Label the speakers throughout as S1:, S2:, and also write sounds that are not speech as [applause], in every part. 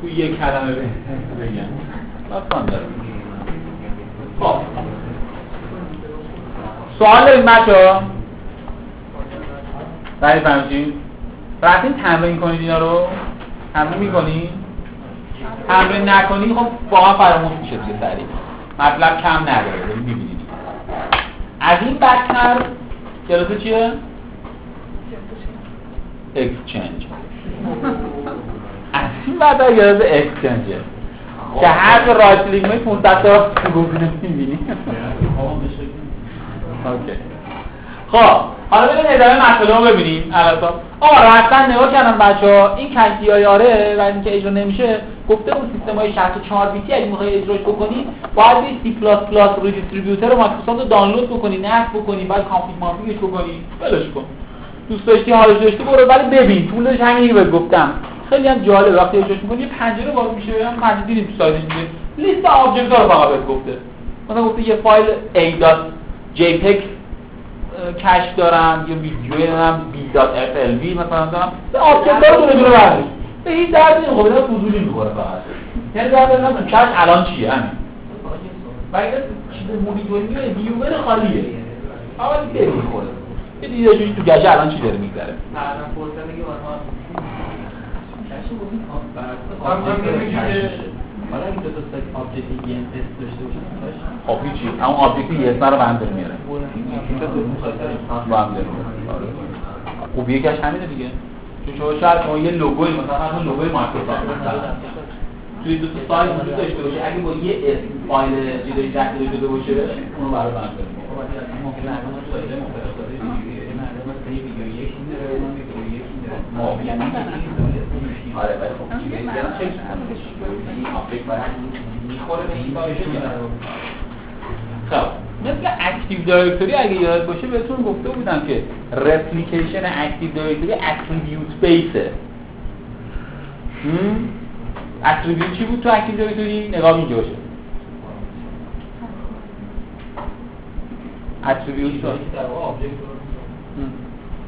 S1: تو یک کلمه بگم. داستان داره خب. سوال داریم بچه ها برای فهمچین رفتین تمرین کنید اینا رو؟ تمرین می‌کنید تمرین نکنی خب واقعا فراموش میشه دیگه سریع. مطلب کم نداره داریم می‌بینید. از این بدتر کلاس چیه؟ Exchange این بدتر کلاس Exchange ه که هر right click می 500 تا گزینه می‌بینی. OK. خب حالا بریم ادامه مسئله رو ببینیم. البته. آقا رفتن نگاه کردم بچه ها این کنتی های آره و اینکه اجرا نمیشه گفته اون سیستم های 64 بیتی اگه می‌خوای اجراش بکنی باید سی پلاس پلاس روی دیستریبیوتر رو مایکروسافت رو دانلود بکنی نصب بکنی بعد config بکنی. ولش کن. دوست داشتی حالش داشتی برو ولی ببین طولش همینی که بهت گفتم. خیلی هم جالب. وقتی اجراش می‌کنی پنجره باز میشه هم پنجره دیدیم تو سایتش دیگه لیست object ها رو فقط بهت گفته. مثلا گفته یه فایل a.jpg cache دارم یه ویدیو دارم b.flv مثلا دارم. به object رو دونه دونه برداشت به این درد این خب اینا فضولی می‌خوره فقط. یعنی درد نمی‌دونم cache الان چیه؟ همین. و این چیز monitoring viewer خالیه. اول دیگه می‌خوره یه دیده تو گشه الان چی داره میگذره؟
S2: حالا این دو تا سایت آبجکت داشته باشن
S1: خب هیچی اون آبجکت یس رو داره میاره با هم داره آره. خب یکیش همینه دیگه چون شما شاید شما یه لوگوی مثلا همون لوگوی مایکروسافت مثلا توی دو تا سایت وجود داشته باشه اگه با یه اسم فایل چیزی جک شده باشه اونو برای بند داره
S2: ممکنه الان سایت مختلف داره یه مردم مثلا یه ویدیو اون ویدیو یعنی
S1: آره ولی خب چک می‌خوره به این خب مثل اکتیو دایرکتوری اگه یاد باشه بهتون گفته بودم که رپلیکیشن اکتیو دایرکتوری اتریبیوت بیسه attribute چی بود تو Active Directory؟ نگاه اینجا باشه. attribute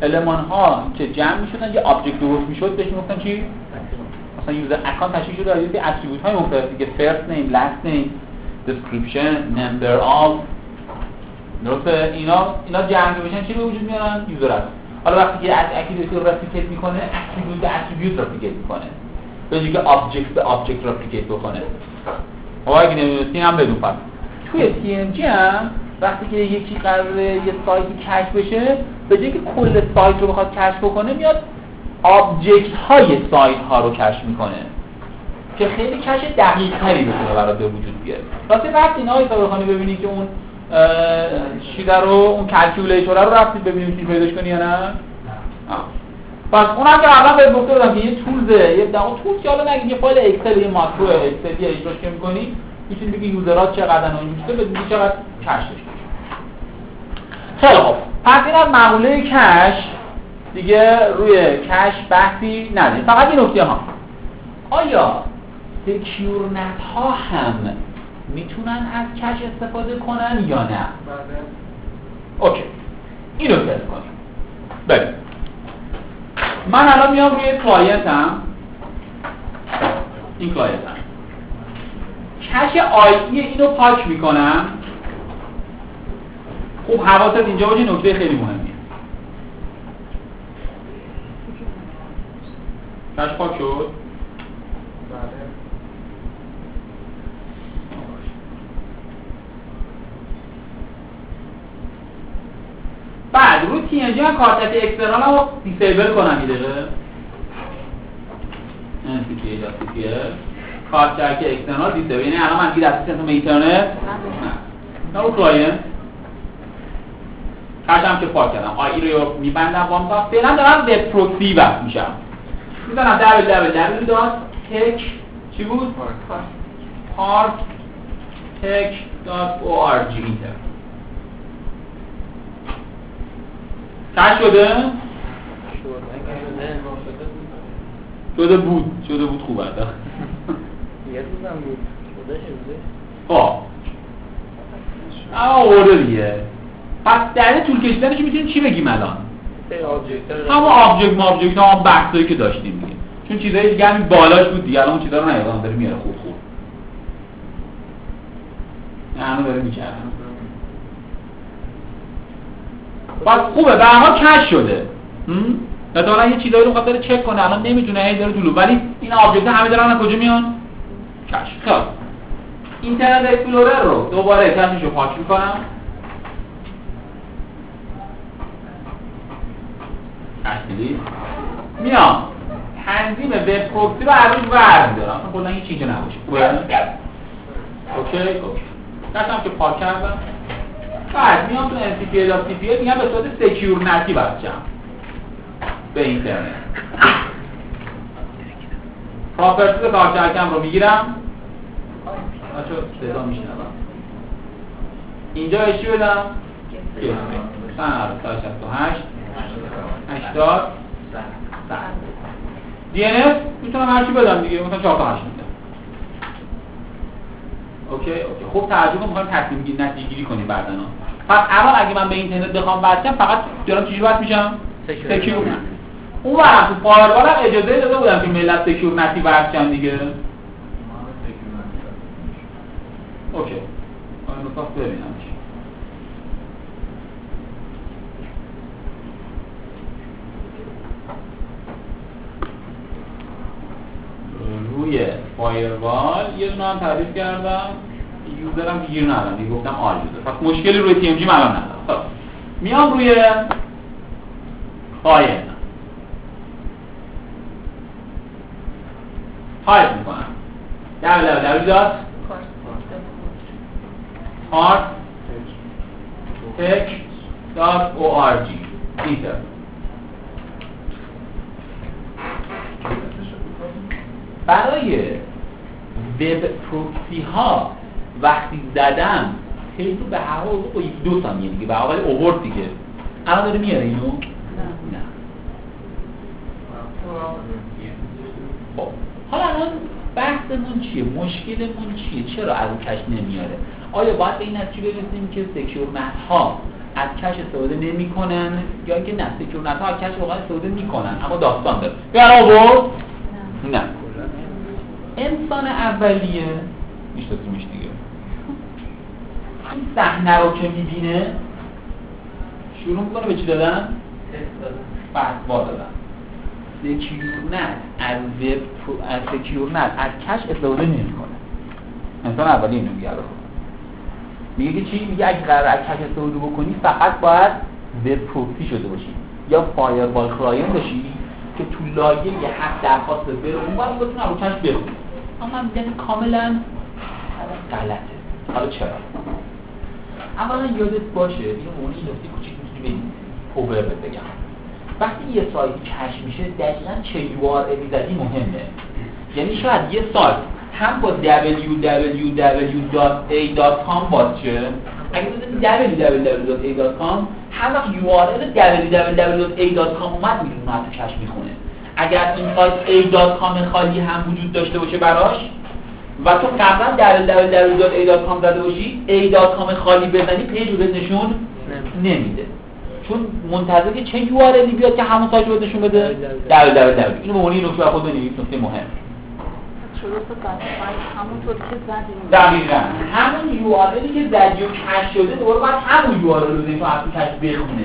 S1: المان ها که جمع می شدن یه object درست می شد بهش می‌گفتن چی؟ مثلا user account تشکیل شده یه attribute های مختلف دیگه first name last name description number of درسته؟ اینا اینا جمع بشن چی به وجود میارن؟ user هست حالا وقتی که از Active Directory replicate می‌کنه attribute به attribute replicate می‌کنه. به جای که object به object replicate بکنه. خب اگه نمی‌دونستی هم بدون پس توی هم وقتی که یکی قراره یه سایتی cache بشه به جای که کل سایت رو بخواد cache بکنه میاد object های سایت ها رو cache می‌کنه. که خیلی cache دقیق تری بتونه برای به وجود بیاره. راستی وقتی اینا ISA بخوانی ببینید که اون چیزا رو اون calculator رو رفتید ببینید چی پیداش کنی یا نه؟ پس اونم که قبلا بهت گفته بودم که یه tools ه یه دقیقا tools که حالا نگید یه فایل Excel یه macro Excel یه اجراش که می‌کنی می‌تونی بگی user ات چقدر و این چیزا بدونی چقدر cache داشته خیلی خوب پس این از معموله cache. دیگه روی cache بحثی نداریم. فقط این نکته ها. آیا SecureNAT ها هم می‌تونن از cache استفاده کنن یا نه؟ بله. OK. اینو تست کنیم. بریم. من الان میام روی client م این client م cache IE اینو پاک می‌کنم. خوب حواست اینجا باشه نکته خیلی مهمیه. cache پاک شد؟ بعد رو جی من کارت اکسترنال رو دیسیبل کنم یه دقیقه. کارت چرک اکسترنال دیسیبل یعنی الان من دیگه دستی اینترنت نه. رو کلاینت کشم که پاک کردم. آی رو میبندم با تا فعلا دارم به پروکسی وقت میشم می‌زنم www دات تک. چی بود؟ پارک. تک. دات او آر جی کش شده؟ شده بود. شده بود خوب یه روزم بود. خب. اما آورده دیگه. پس در طول کشیدنش می‌تونیم چی بگیم الان؟ همه آبجکت ما آبجکت هم بحثایی که داشتیم دیگه. چون چیزای دیگه همین بالاش بود دیگه. الان چیزا رو نیادم داره میاره خوب خوب نه داره می‌کرد پس خوبه. به هر کش شده. مثلا یه چیزایی رو خاطر چک کنه. الان نمی‌تونه هی داره طولو ولی این آبجکت همه دارن از کجا میان؟ کش. خب. اینترنت اکسپلورر رو دوباره کشش رو پاک می‌کنم. تحصیلی میام. تنظیم وب پروکسی رو عروض ور میدارم اصلا کلا هیچ اینجا نباشه. اوکی اوکی. دستم که پاک کردم. بعد میام تو NCPA یا پی میگم به صورت سکیور نتی بچم. به اینترنت. پراپرتیز کارکرکم رو می‌گیرم. بچه صدا میشنوم. اینجا اشی بدم؟ 168 80 100 دی ان اس می‌تونم هرچی بدم دیگه. مثلا 4 تا 8 میدم اوکی اوکی. خب تعجب می‌خوام تصمیم گیری نتیجه گیری کنیم بعدا پس اول اگه من به اینترنت بخوام بچم فقط دارم چجوری بس میشم؟ سکیور اون وقت تو فایروال هم اجازه داده بودم که ملت سکیور نتی برشن دیگه. اوکی. آن رو ببینم. روی firewall یه دونه هم تعریف کردم. user م گیر ندارم دیگه گفتم all user. پس مشکلی روی TMG الان ندارم. خب. میام روی فایل. تایپ می‌کنم. www hearttech.org اینتر برای web proxy ها وقتی زدم خیلی به هر حال دو ثانیه دیگه به اول آورد دیگه. الان داره میاره اینو؟ نه. خب حالا الان بحثمون چیه؟ مشکلمون چیه؟ چرا از cache نمیاره آیا باید به این نتیجه برسیم که secure ها از cache استفاده نمی‌کنن یا اینکه نه secure ها از cache واقعا استفاده می‌کنن اما داستان داره. برآورد نه انسان اولیه. میشناسیمش دیگه. این صحنه رو که می‌بینه شروع می‌کنه به چی دادن؟ فتوا دادن. SecureNAT از وب از SecureNAT از cache استفاده نمی‌کنه. انسان اولی اینو میگه میگه که چی؟ میگه اگه قرار از cache استفاده بکنی فقط باید web proxy شده باشی. یا firewall client باشی که تو لایه یه حق درخواست بره اون باید بتونه رو کش بخونه اما میگن کاملا غلطه حالا چرا اولا یادت باشه اینو مونی نکته کوچیک می‌تونی بگی پوور بگم وقتی یه سایت کش میشه دقیقا چه یو آر مهمه یعنی شاید یه سایت هم با www.a.com باشه اگه بزنی www.a.com هر وقت URL www.a.com اومد می‌دونه تو کش می‌خونه اگر این سایت a.com خالی هم وجود داشته باشه براش و تو قبلا www.a.com زده باشی a.com خالی بزنی پیج رو نشون نمیده. چون منتظر چه یو آر بیاد که همون سایت رو نشون بده؟ www اینو به عنوان نکته خود بنویس نکته مهم. دقیقا. همون یو آر که زدی و کش شده دوباره باید همون یو آر رو بزنی تو کش بخونه.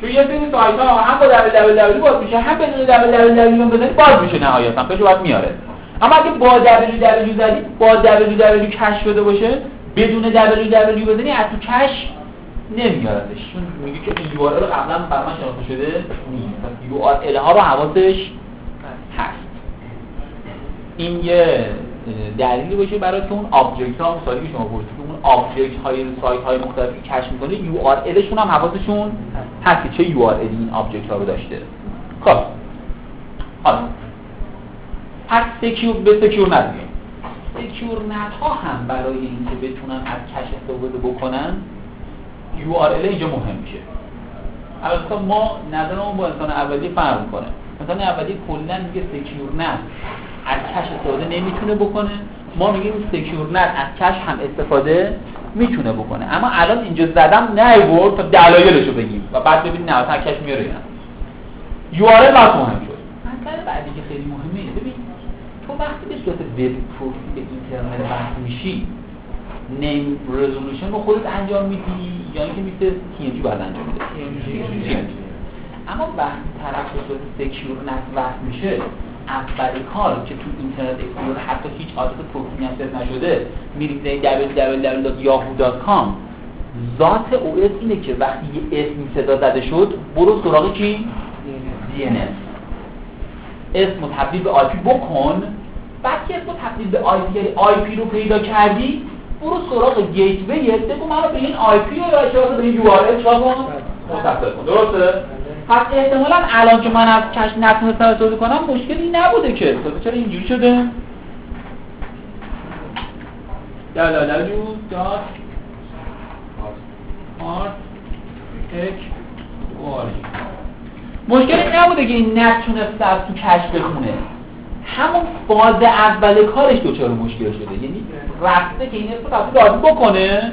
S1: چون یه سری سایت ها هم با www باز میشه هم بدون www بزنی باز میشه نهایتا پیش باید میاره. اما اگه با www زدی با www کش شده باشه بدون www بزنی از تو کش نمیاردش چون میگه که این رو قبلا بر من شناخته شده نیست. پس URL ها رو حواسش هست. این یه دلیلی باشه برای که اون object ها مثالی که شما پرسید اون object های سایت های مختلفی cache می‌کنه URL شون هم حواسشون هست که چه URL این object ها رو داشته. خب. حالا. پس secure به secure ندیم SecureNAT ها هم برای اینکه بتونن از cache استفاده بکنن URL اینجا مهم میشه. البته ما نظرمون با انسان اولی فرق می‌کنه. انسان اولی کلا میگه SecureNAT از cache استفاده نمی‌تونه بکنه. ما میگیم SecureNAT از cache هم استفاده می‌تونه بکنه. اما الان اینجا زدم نیاورد تا دلایلشو بگیم. و بعد ببینیم نه از cache میاره اینا URL باید مهم شد. مسئله بعدی که خیلی مهمه ببین تو وقتی به صورت web proxy اینترنت وصل میشی name resolution رو خودت انجام میدی یا اینکه مثل TMG باید انجام میده اما وقتی طرف به صورت SecureNAT وصل میشه اول کار که تو Internet Explorer حتی هیچ آدرس پروفیل هم نشده میریم www.yahoo.com ذات او اینه که وقتی یه اسمی صدا زده شد برو سراغ کی؟ DNS اسم رو تبدیل به IP بکن. بعد که اسم رو تبدیل به IP IP رو پیدا کردی برو سراغ gateway بگو من به این IP رو به این یو آر ال کن؟ متصل کن. درسته؟ پس احتمالا الان که من از کش نتونستم استفاده کنم مشکلی نبوده که. چرا اینجوری شده؟ www.art مشکلی نبوده که این نتونسته از تو کش بخونه. همون فاز اول کارش دوچار مشکل شده. یعنی رفته که این اسم بکنه.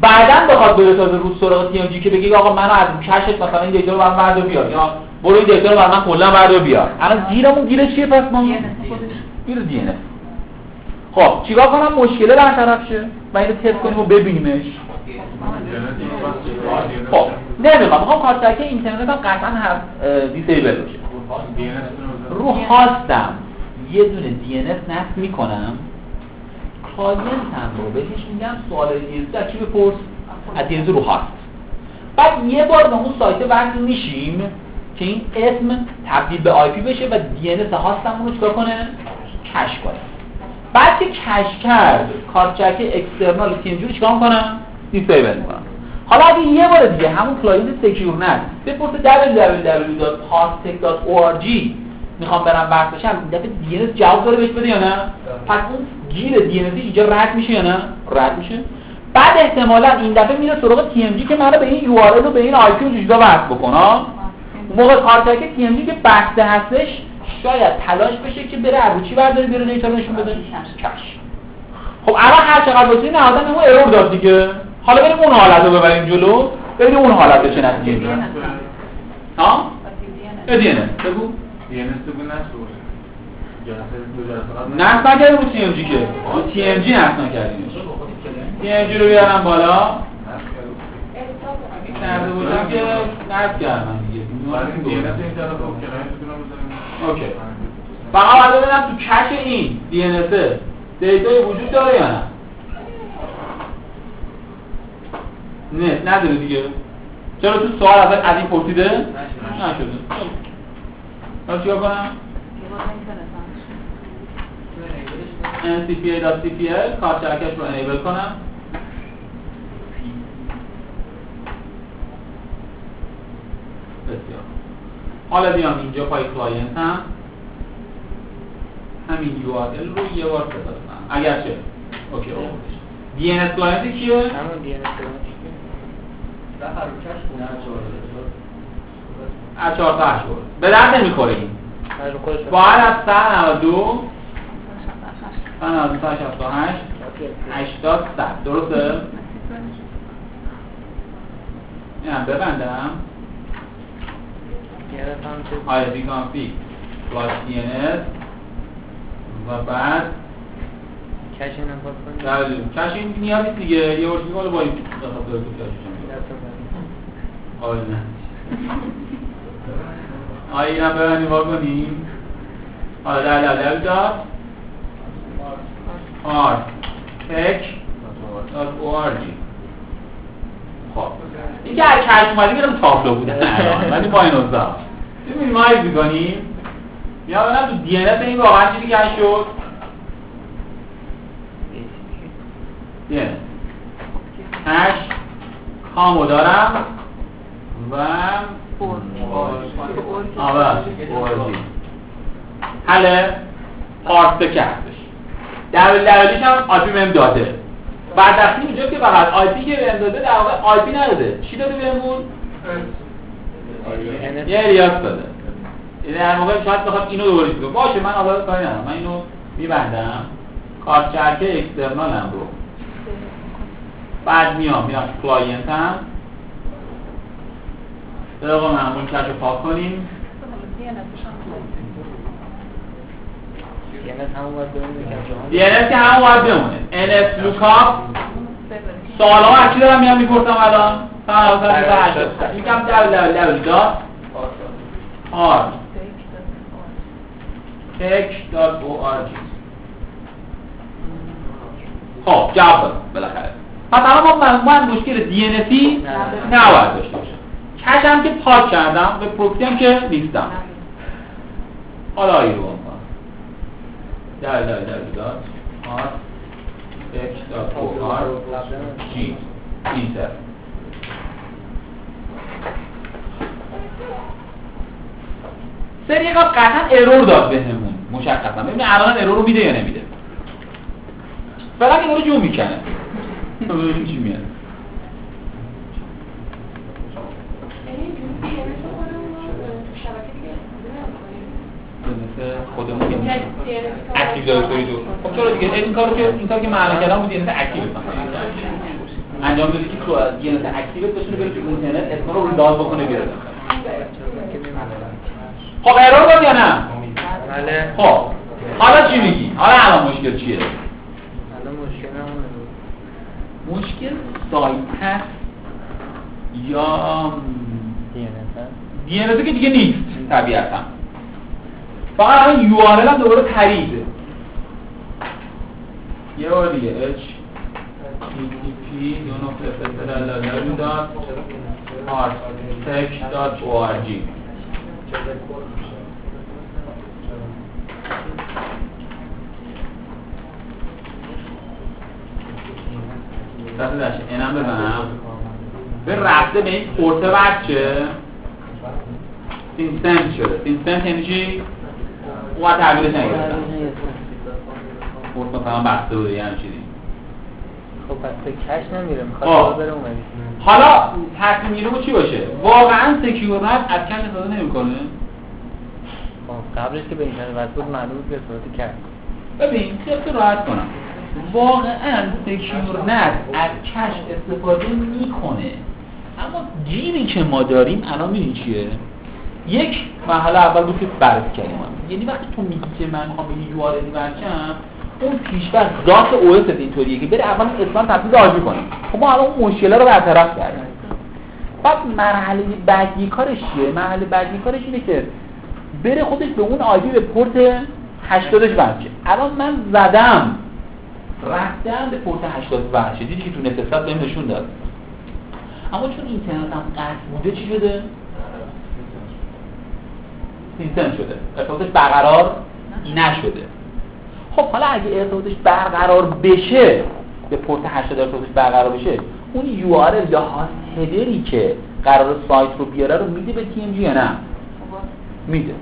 S1: بعدا بخواد بره تازه رو سراغ TMG که بگه آقا منو از cache ت مثلا این data رو برام بردار بیار. یا برو این data رو برام کلا بردار بیار. الان گیرمون گیر چیه پس ما؟ گیر DNS خب چیکار کنم؟ مشکل برطرف شه و اینو تست کنیم و ببینیمش. خب نمی‌خوام. می‌خوام کارت اینترنت هم قطعا هست disable بشه رو host م یه دونه DNS نصب می‌کنم. client م رو بهش میگم سوال DNS از چی بپرس؟ از DNS رو host بعد یه بار به اون سایت وصل میشیم که این اسم تبدیل به IP بشه و DNS host م رو چیکار کنه؟ cache کنه. بعد که cache کرد کارت external TMG رو چیکار کنم disable می‌کنم حالا اگه یه بار دیگه همون client SecureNAT بپرسه www.passtech.org می‌خوام برم وقت بشم این دفعه دی جواب داره بهش بده یا نه؟ پس اون گیر دی اینجا رد میشه یا نه؟ رد میشه. بعد احتمالا این دفعه میره سراغ تی ام جی که منو به این یو آر و به این آی پی جدا وصل بکنه موقع کارتک تی ام جی که بسته هستش شاید تلاش بشه که بره رو چی برداره بیاره نیتا نشون بده؟ کش خب الان هر چقدر واسه نهادن اون ارور داد دیگه. حالا بریم اون حالت رو ببریم جلو. بریم اون حالت چه نتیجه ها؟ ادینه بگو. نصب نکردیم رو تی ام جی که. تی ام جی نصب نکردیم. تی ام جی رو بیارم بالا. کرده بودم که نصب کردم دیگه. اوکی. فقط باید ببینم تو کش این دی ان data ی وجود داره یا نه؟ نه نداره دیگه. چرا تو سوال اول از این پرسیده؟ نشده. حالا چیکار کنم؟ ncpa.cpl کارت شبکش رو enable کنم. بسیار. حالا بیام اینجا پای client هم. همین URL رو یه بار صدا کنم. اگر چه. اوکی DNS کلاینت کیه؟ همون DNS از چهار تا هشت به درد نمی‌خوره این. باید از سر 92 92 سر 68 80 صد. درسته؟ این هم ببندم های بی کانفیگ پلاس دی و بعد
S3: کشین هم پاس
S1: کنیم کشین نیازی دیگه. یه ورشی مال با این دفعه تو کشین آره نه. آیا این هم برن نگاه کنیم حالا در در داد اوارجی خب. این که هر کش اومدی میرم تابلو بوده. [laughs] ولی پایین اوزا مینیمایز می‌کنیم یا ببینم تو دی ان این واقعا چیزی که شد دی ان هش کامو دارم. و آره حل. پارسه کردش در دلیلش هم آی پی بهم داده. بعد وقتی اونجا که فقط IP که بهم داده در واقع IP نداده. چی داده بهمون؟ یه alias داده. یعنی در موقع شاید بخواد اینو دوباره کنه باشه من حالا کاری ندارم. من اینو میبندم. کارت شبکه external هم رو. بعد میام میام client هم. طبق معمول cache رو پاک کنیم. DNS که همون باید بمونه. NS lookup سوالها از چی دارم میام می‌پرسم الان. یکم www.artech.org خب جواب دادم. بالاخره. پس الان ما من مشکل DNSی نباید داشته باشم. کشم که پاک کردم به پروکسی هم که نیستم. حالا آیی www.artech.org اینتر سری قطعا ارور داد بهمون مشخصا. ببین الان ارور رو میده یا نمیده؟ فقط این رو جو می‌کنه. [laughs] ببینیم چی میاد. خودمون اکتیو دایرکتوری دو. خب چرا دیگه؟ این کارو که این کار که معنا کردم بود اینت اکتیو انجام بده که تو اینت اکتیو بتونه بره تو اینترنت اسم رو ریدال بکنه بیاره. خب ارور داد یا نه؟
S3: بله.
S1: خب. حالا چی میگی؟ حالا الان مشکل چیه؟ مشکل سایت هست یا دی ان که دیگه نیست طبیعتا. فقط الان یو آر هم دوباره یه بار دیگه. داشته اینم بزنم به رفته به این پورت بچه سینسنت شده سینسنت یعنی چی؟ اون تحویلش نگرفتن پورت مثلا بسته بوده یعنی چیزی
S3: خب پس به کش نمیره می‌خواد بره
S1: حالا تصمیم گیری چی باشه واقعا سکیور از کش استفاده نمی‌کنه
S3: قبلش که به اینترنت وصل بود معلوم بود استفاده کرد
S1: ببین خیلی راحت کنم واقعا سکیور نت از کش استفاده می‌کنه اما جیبی که ما داریم الان می‌دونی چیه یک مرحله اول بود که بررسی کردیم. یعنی وقتی تو میگی که من می‌خوام به یو آر اون پیشبر ذات او اس اینطوریه که بره اول اسم تبدیل آرژی کنه. خب ما الان اون مشکل رو برطرف کردیم. بعد مرحله بعدی کارش چیه؟ مرحله بعدی کارش اینه که بره خودش به اون آیدی به پورت 80 بچه الان من زدم رفتم به پورت 80 بچه دیدی که تو نتستات بهم نشون داد. اما چون اینترنت هم قطع بوده چی شده؟ سیستم شده. ارتباطش برقرار نشده. خب حالا اگه ارتباطش برقرار بشه به پورت 80 ارتباطش برقرار بشه اون یو آر یا هدری که قرار سایت رو بیاره رو میده به تی ام جی یا نه؟ میده.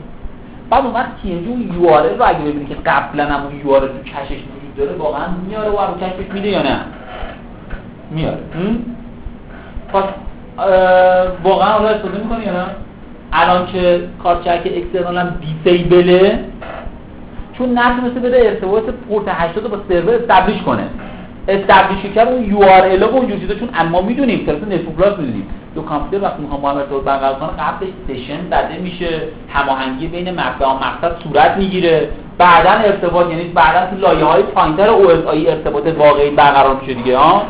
S1: بعد اون وقت TMG اون URL رو اگه ببینی که قبلا هم اون URL تو cacheش وجود داره واقعا میاره و رو cacheش میده یا نه؟ میاره. پس واقعا حالا استفاده می‌کنه یا نه؟ الان که کارت شبکه external هم disableه چون نتونسته بده ارتباط پورت 80 با سرور establish کنه. establish کرد اون URL اونجوری چیزا چون اما می‌دونیم طرف network می‌دونیم. دو کامپیوتر وقتی می‌خوام با هم ارتباط برقرار کنه قبلش session زده میشه هماهنگی بین مبدا و مقصد صورت می‌گیره. بعدا ارتباط یعنی بعدا تو لایه های پایینتر OSI ارتباط واقعی برقرار میشه دیگه ها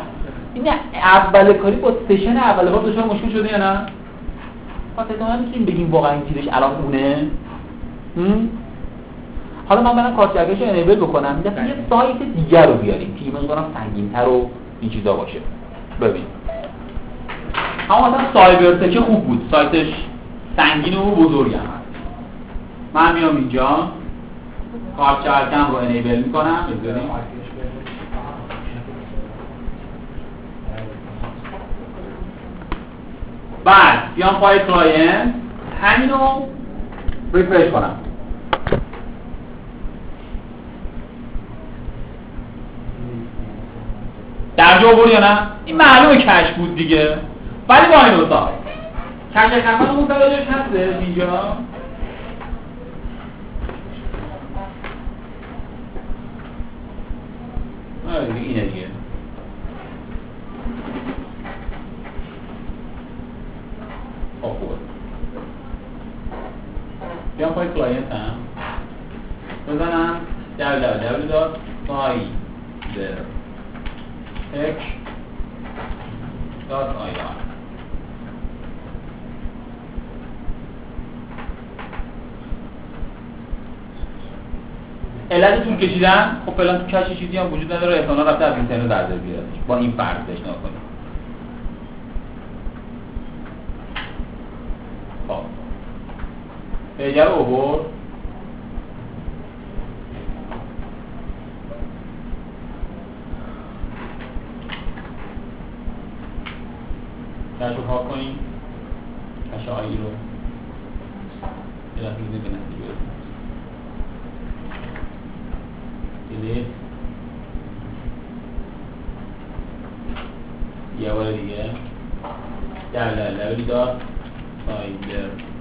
S1: این اول کاری با session اول کار دچار مشکل شده یا نه؟ احتمالاً می‌تونیم بگیم واقعا این چیزش الان اونه حالا من برم کارت شبکه‌ش رو enable بکنم یه سایت دیگر رو بیاریم. که این کنم سنگینتر و این چیزا باشه. ببین. اما مثلا سایبر که خوب بود. سایتش سنگین و بزرگ هم من میام اینجا. کارت شبکه‌م رو enable می‌کنم. بذاریم بعد بیام پای client. همینو refresh کنم. در جا یا نه؟ این معلومه کش بود دیگه. ولی با این اوضاع کش خفن اون درجهش هسته اینجا. اینه دیگه خب خوبه پای کلاینت هم. بزنم www.finder.ir علت طول کشیدن؟ خب فعلا تو کش چیزی هم وجود نداره. احتمالاً رفته از اینترنت در بیاد با این فرض بشنا کنیم خب پیجه رو اوورد کش رو پاک کنیم. کش آیی رو. یه دفعه به نتیجه برسیم. Delete. یه بار دیگه. www finder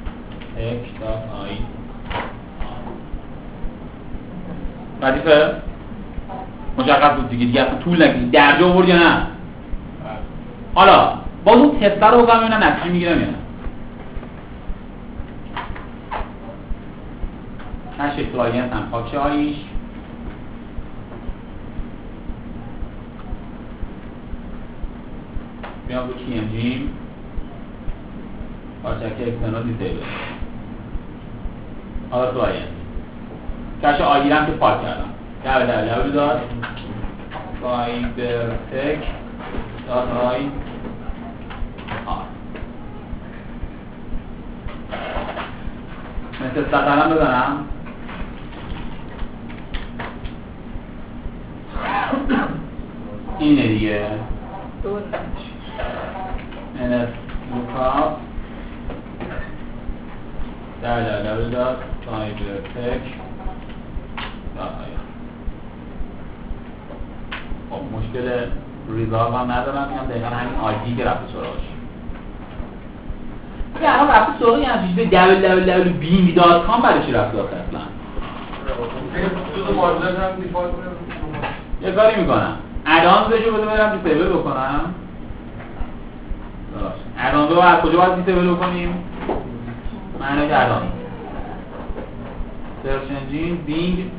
S1: ردیفه مشخص بود دیگه. دیگه اصلا طول نکشید. درجا آورد یا نه؟ حالا باز اون تسته رو بکنم ببینم نتیجه می‌گیرم یا نه. cache client هم. پاکشه هاییش میام رو TMG پارچک اکسترنال دیسیبل حالا کلاینت کش آگیرم که پاک کردم. آر مثل سقلم بزنم. اینه دیگه. NF lookup تک خب مشکل ریزالو هم ندارم. میگم دقیقا همین آیدی که رفته سراغش. بگه الان رفته سراغ یه همچین چیز www.bing.com برای چی رفته آخه اصلا یه کاری می‌کنم. ادانز بشو بده برم دیسیبل بکنم. ادانز رو از کجا باید دیسیبل بکنیم. معنی ادانز سرچ انجین بینگ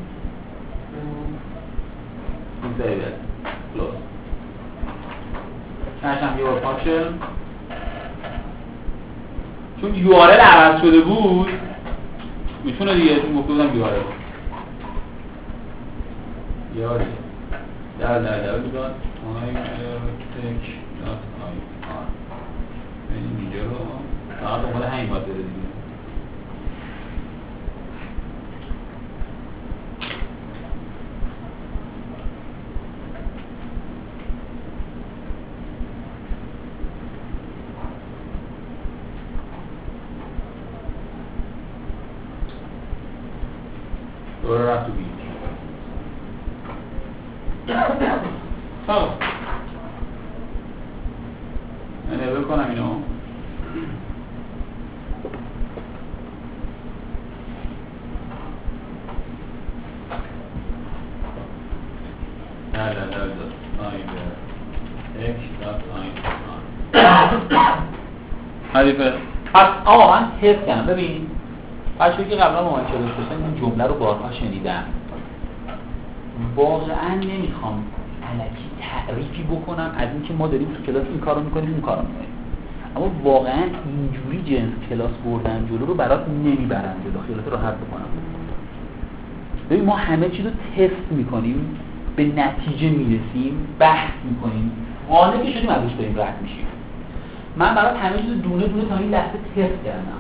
S1: دیسیبل کلوز کشم چون یو آر عوض شده بود می‌تونه دیگه چون گفته بودم یو آر دیگه در در در بودن آی تک دات آی آر اینجا رو فقط همین باید دوره رفت تو بید خب انیبل کنم اینو نه نه نه حریفه پس آقا من حس کردم ببین بچه که قبلا شده داشتن این جمله رو بارها شنیدم. واقعا نمی‌خوام علکی تعریفی بکنم از اینکه ما داریم تو کلاس این کارو می‌کنیم اون کارو می‌کنیم. اما واقعا اینجوری جنس کلاس بردن جلو رو برات نمی‌برن جلو. خیالت راحت بکنم. ببین ما همه چیز رو تست می‌کنیم به نتیجه می‌رسیم بحث می‌کنیم. قانع که شدیم ازش داریم رد میشیم. من برات همه چیز دونه دونه تا این لحظه تست کردم.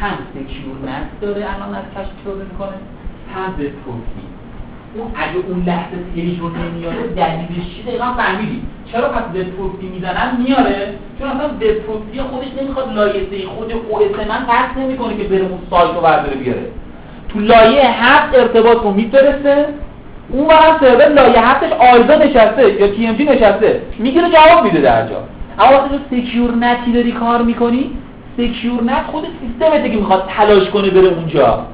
S1: هم SecureNAT داره الان از کشف شده می‌کنه. هم به پروفیل اون اگه اون لحظه رو نمیاره دلیلش چی؟ دقیقا فهمیدی. چرا پس web proxy می‌زنن؟ میاره. چون اصلا web proxy خودش نمی‌خواد لایه خود OS من پس نمی‌کنه که بره اون سایت رو برداره بیاره. تو لایه هفت ارتباط رو میفرسته. اون وقت سرور لایه هفتش ISA نشسته یا TMG نشسته. می‌گیره جواب میده در جا. اما وقتی تو SecureNAT ی داری کار می‌کنی SecureNAT خود سیستمته که می‌خواد تلاش کنه بره اونجا.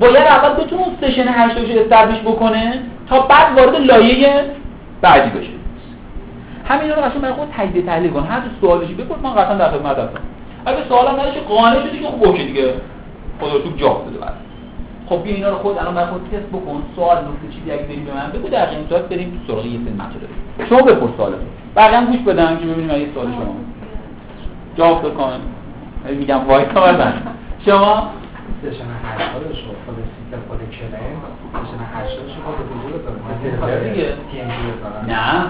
S1: باید اول بتونه اون session هشتادش establish بکنه تا بعد وارد لایه بعدی بشه. همین رو قشنگ برای خود تجزیه تحلیل کن. هر سوالشی بپرس من قطعا در خدمت هستم. اگه سوالم نداشته قانع شدی که خوب okay دیگه. خدا تو جواب بده بعد. خب بیا اینا رو خود الان برای خود تست بکن. سوال نکته چیزی اگه داری به من بگو در این صورت بریم تو سراغ یه سری مطالب شما بپرس سوالتو بقیه گوش بدن که ببینیم اگه سوال شما. جواب بکن. میگم وایسا بزن شما؟
S4: سشن 80 شو خود سیستم خود کلیم سشن 80 شو خود حضور داره
S1: دیگه.
S4: تی ام جی
S1: نه.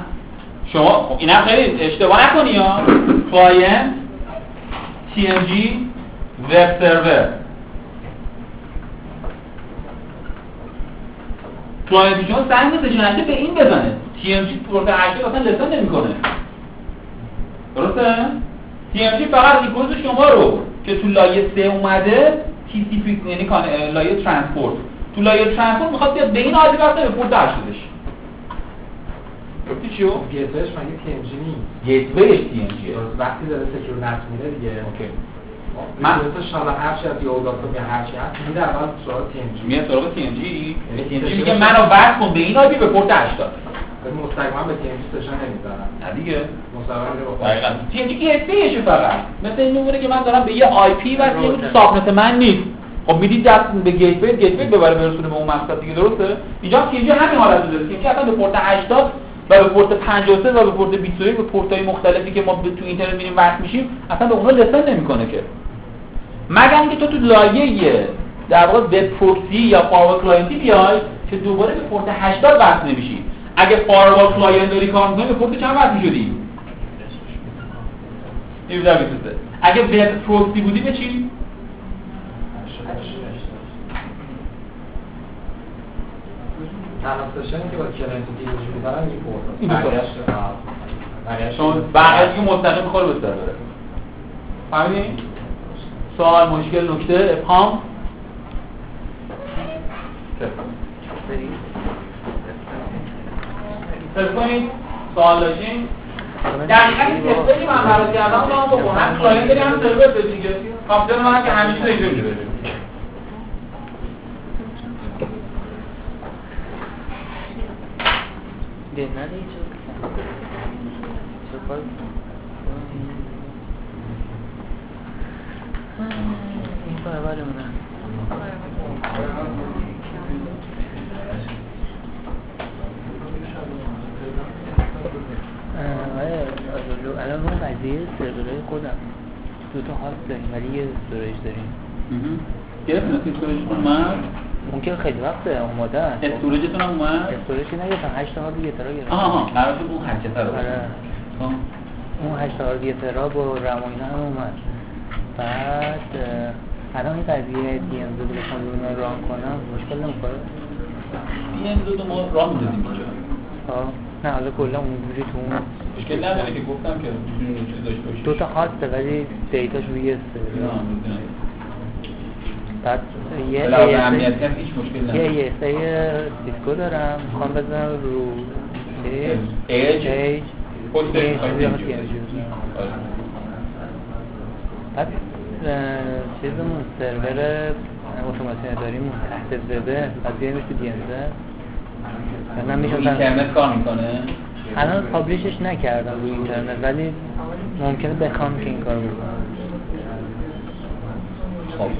S1: شما خب اینم خیلی اشتباه نکنی ها. client، TMG وب سرور. client شما می‌کنه session به این بزنه. TMG پورت 80 اصلا listen نمی‌کنه. درسته؟ TMG فقط request شما رو که تو لایه 3 اومده TCP یعنی لایه transport. تو لایه transport می‌خواد بیاد به این آدی وقت به پورت 80 گفتی چیو؟
S4: گیتویش مگه تی ام جی نیست؟
S1: گیتویش TNG
S4: وقتی داره سکیور نت میره دیگه.
S1: اوکی.
S4: من
S1: من-
S4: تو شالا هر چی از اوداتوم یا هر چی هست میده اول سوال تی ام جی
S1: میاد سراغ TNG TNG میگه منو وصل کن به این آدی به پورت 80
S4: مستقیما به جی سشن نمی‌زنن
S1: نه دیگه.
S4: مستقیما.
S1: دقیقاً. TNG گیتویشه فقط. مثل این میمونه که من دارم به یه آی پی و یه تو سابنت من نیست. خب می‌دید دست به گیتوی گیتوی ببره برسونه به اون مقصد دیگه درسته؟ اینجا TMG همین حالت داره. TMG اصلا به پورت 80 و به پورت 53 و به پورت 21 به پورت های مختلفی که ما به- تو اینترنت میریم وصل میشیم اصلا به اونا listen نمی‌کنه که. مگر اینکه تو تو لایه در واقع web proxy یا firewall client ی بیای که دوباره به پورت 80 وصل نمیشی. اگه firewall client داری کار می‌کنی به چند وصل می‌شدی؟ 17 23 اگه web proxy بودی به چی؟
S4: که با کلاینت
S1: چون. بقیه که مستقیم می‌خوره به سرور فهمیدین سوال مشکل نکته ابهام؟ فکر کنید سوال داشتین دقیقا این تستایی من برای کردم. رو هم بکن هم کلاینت داری هم سرور داری دیگه. کامپیوتر من که همیشه اینجا میره
S3: ده نداری چه چه این کار اولمونه آره الان اون قضیه سرورهای خودم. دو تا هاست داریم ولی یه استوریج داریم.
S1: گرفتین استوریجتون اومد؟
S3: ممکن خیلی وقت اومده است.
S1: استوریجتون هم اومد؟
S3: استوریج که نگرفتم. هشت تا یه ترا گرفتم.
S1: آها قرار اون هرچه تر
S3: آره.
S1: خب.
S3: اون هشت تا یه ترا با رم و اینا هم اومد. بعد الان این قضیه دی ام زد بخوام اینا ران کنم. مشکل نمی‌خوره
S1: این دو ما راه می‌دادیم اینجا.
S3: آه. نه حالا کلا اونجوری تو اون
S1: مشکل نداره که گفتم که
S3: دو تا هاسته ولی دیتاش روی یه. بعد یه
S1: مشکل
S3: یه
S1: نداره.
S3: ایسای دیسکو دارم. می‌خوام بزنم رو
S1: ایج.
S3: ایج. بعد چیزمون سرور اتوماسیون داریمون تحت وبه از بیایم تو دی ام مثلا
S1: رو
S3: میشم
S1: اینترنت کار می‌کنه؟
S3: الان پابلیشش نکردم روی اینترنت ولی ممکنه بخوام که این کارو بکنم.
S1: خب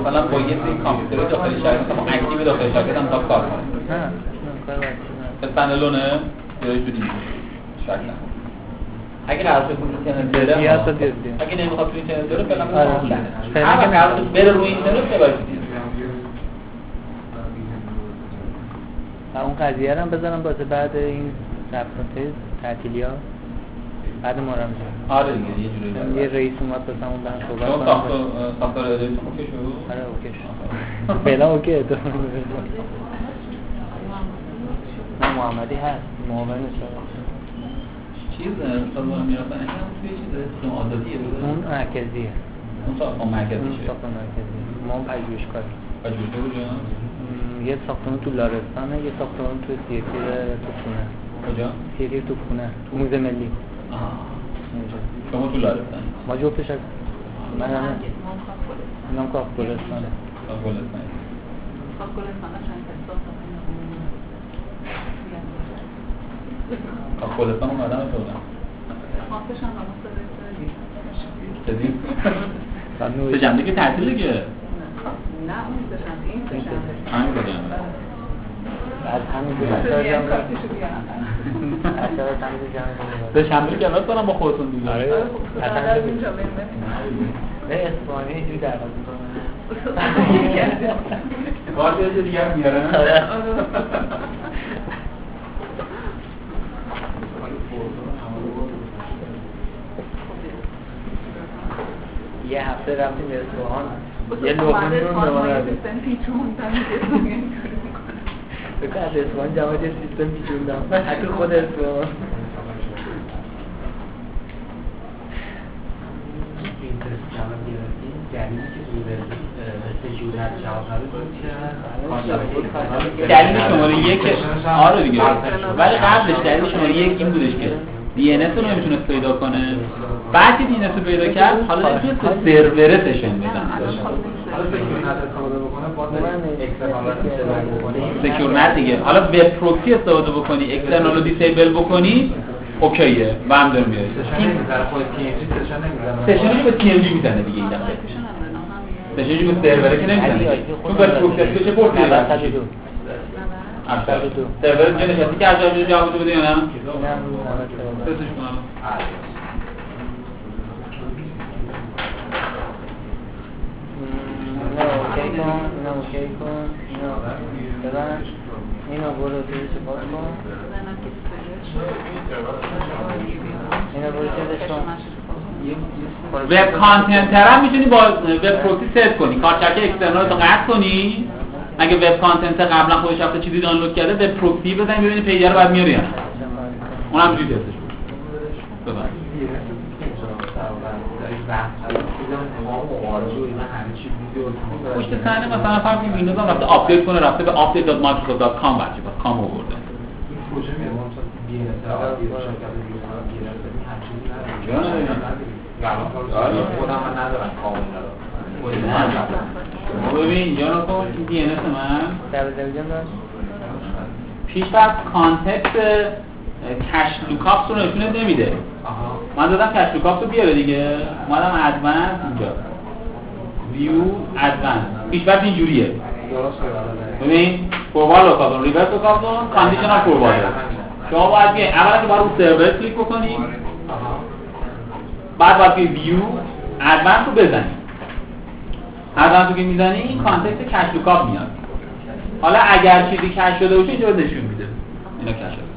S1: مثلا با یه سری کامپیوتر داخل شرکت هم اکتیو داخل شرکت هم تا کار کنه
S3: نه
S1: پنلونه بیاری تو دیگه شک نکن اگه قرار شد اینترنت بره. اگه نمی‌خواد روی اینترنت بره فعلا
S3: آره.
S1: قرار
S3: نه.
S1: شد بره روی اینترنت تو دیگه.
S3: و اون قضیه رو هم بذارم واسه بعد این رفتنته تعطیلی ها. بعد محرم جان
S1: آره دیگه یه جوری
S3: یه رئیس اومد واسه همون برم صحبت کنم
S1: ساختار ساختار اداریتون اوکی شد؟
S3: آره اوکی شد. فعلا اوکی. تو نه محمدی هست. معاون شما.
S1: چیز سازمان میراث این هم توی چیز آزادیه
S3: اون مرکزیه.
S1: اون ساختمان مرکزی
S3: اون
S1: شه
S3: ساختمان مرکزی ما پژوهشکاری.
S1: پژوهشگاه کجا
S3: یه ساختمان تو لارستانه یه ساختمان تو سیتیر تو خونه.
S1: کجا؟
S3: سیتیر تو خونه تو موزه ملی.
S1: شما تو لارستان
S3: ما جفتش از من همه نام کاف گلستانه.
S1: آه، گلستان آه، گلستان اومدم تو بودم دیدی سه جنبه که تعطیل دیگه
S5: نه اون سشنبه این سشنبه
S1: همین بگم
S3: از همین.
S1: سه شنبه کلاس دارم با خودتون دیگه
S3: آره.
S5: خب
S3: اصلا
S5: از اونجا بریم
S3: به اسپانیا اینجوری
S5: از
S1: کار یه جا دیگه میارن [laughs]
S3: آره. یه هفته رفتیم به اصفهان. یه لقمه نون به ما. بگو از اصفهان جواد یه سیستم پیچوندم حتی خود
S4: نداد
S1: دلیل شماره یک آره دیگه. ولی قبلش دلیل شماره یک این بودش که DNS رو نمی‌تونست پیدا کنه. بعد که DNS رو پیدا کرد حالا نمی‌تونست به سروره
S4: session بکنه
S1: Secure نه دیگه. حالا web proxy استفاده بکنی external رو disable بکنی okay ه. و هم
S4: session نمی‌ذاره session
S1: ش به TMG می‌زنه دیگه این دفعه.
S5: دارم،. session
S1: ش به سروره که نمی‌زنه. چون web proxy چه پورتی داره
S3: 92
S1: دو. سرور اینجا نشستی که از جواب بده یا نه؟
S3: اینم 92
S1: پرسش کنم.
S3: اینو اوکی کن اوکی کن اینو ببند. اینو برو زیرش باز کن. اینو برو زیرش کن.
S1: وب کانتنتر هم می‌تونی با وب پروکسی ست کنی. کارچک اکسترنال رو قطع کنی. اگه وب کانتنت قبلا خودش رفته چیزی دانلود کرده وب پروکسی بزنی ببینی پیجر رو بعد میاری یا نه. اون هم جوری تستش بود. ببند. پشت صحنه مثلا فرض کنیم ویندوز هم رفته آپدیت کنه رفته به update.microsoft.com بچه بس کام آورده. ما ببین اینجا رو کن دی پیش از کانتکست کش لوکاپس رو نشونت نمیده. من دادم کش لوکاپس رو بیاره دیگه. اومدم ادوانس اینجا. ویو ادوانس. پیش بعد اینجوریه. ببین فوروارد لوکاپس ریورس لوکاپس کاندیشنال فوروارد شما باید بیاین اولا که باید رو سرور کلیک بکنید بعد باید view advanced رو بزنید رو که می‌زنی این context cached lookup میاد. حالا اگر چیزی cache شده باشه اینجا نشون میده. اینا cache شده.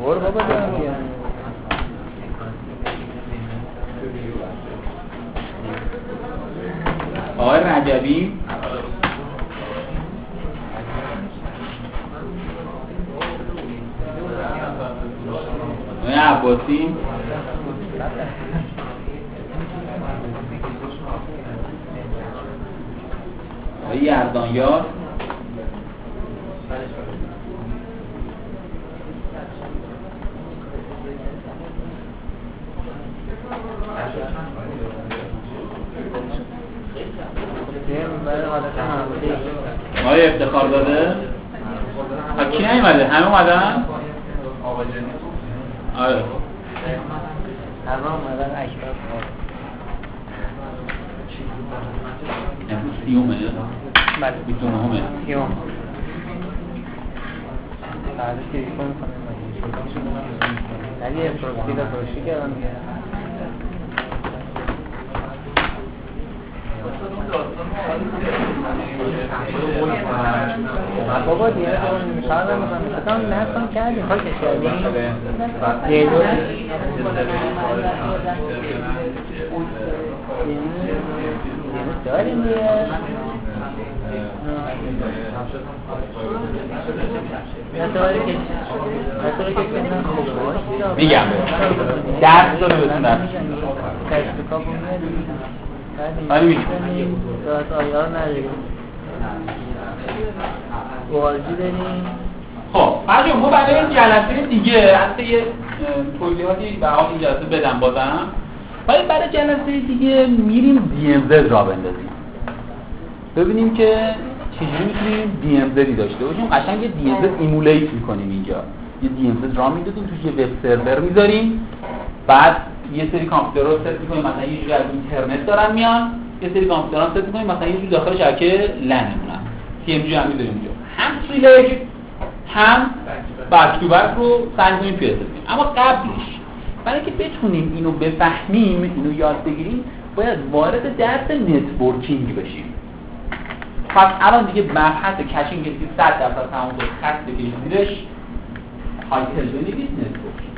S3: برو بابا
S1: آقای رجبی آقای عباسی آقای یردانیار آقای افتخار داده. کی نیومده؟ همه اومدن؟ آره.
S3: همه اومدن اکبر
S1: امروز سیومه.
S3: بله
S1: بیست و نهمه
S3: سیوم فردا تلفن کنم ولی پروکسی و پروشی کردم بابا دیگه کار نمی‌کنم فکرم نکنم کردیم کار که کردیم یه دو داریم دیگه
S1: میگم درس داره بهتون خب بچه ما برای جلسه دیگه حتی یه توضیحاتی به حال این جلسه بدم بازم. ولی برای جلسه دیگه میریم DMZ راه بندازیم. ببینیم که چجوری می‌تونیم DMZ داشته باشیم. قشنگ یه DMZ emulate می‌کنیم اینجا. یه DMZ راه می‌ندازیم توش یه web server می‌ذاریم. بعد یه سری کامپیوتر رو ست می‌کنیم مثلا یه جوری از اینترنت دارن میان یه سری کامپیوترها ست می‌کنیم مثلا یه جوری داخل شبکه LAN میمونن. TMG هم می‌ذاریم اینجا. هم سویلج هم back to back رو سعی کنیم پیاده کنیم اما قبلش برای اینکه بتونیم اینو بفهمیم اینو یاد بگیریم باید وارد درس networking بشیم. پس الان دیگه مبحث caching که دیگه 100 درصد تمام شد خط بکشید زیرش title بنویس networking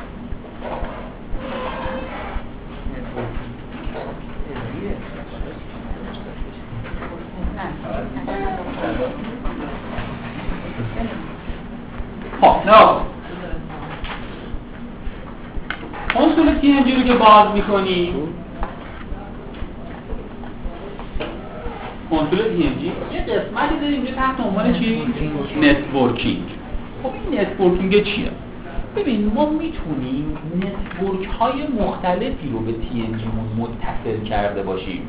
S1: خب نه TMG رو که باز می‌کنی. کنسول TMG یه قسمتی داریم اینجا تحت عنوان چی؟ networking خب این networking چیه؟ ببین ما می‌تونیم network های مختلفی رو به TMG مون متصل کرده باشیم.